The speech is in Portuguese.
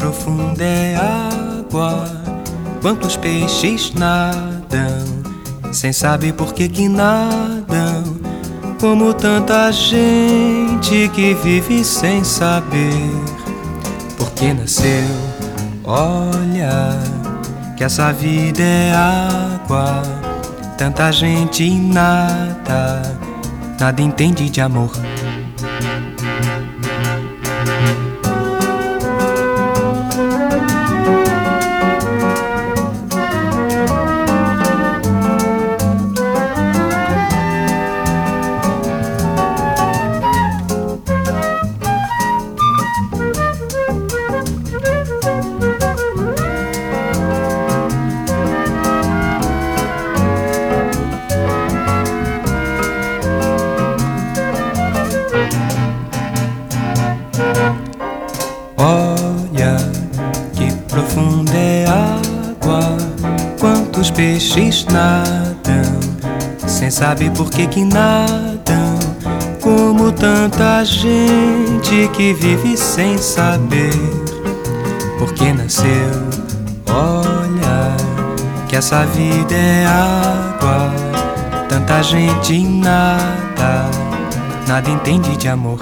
profunda é água, quantos peixes nadam, sem saber por que que nadam, como tanta gente que vive sem saber. Por que nasceu. Olha que essa vida é água, tanta gente nada, nada entende de amor. Profunda é água, quantos peixes nadam, sem saber por que que nadam, como tanta gente que vive sem saber. Por que nasceu. Olha que essa vida é água, tanta gente nada, nada entende de amor.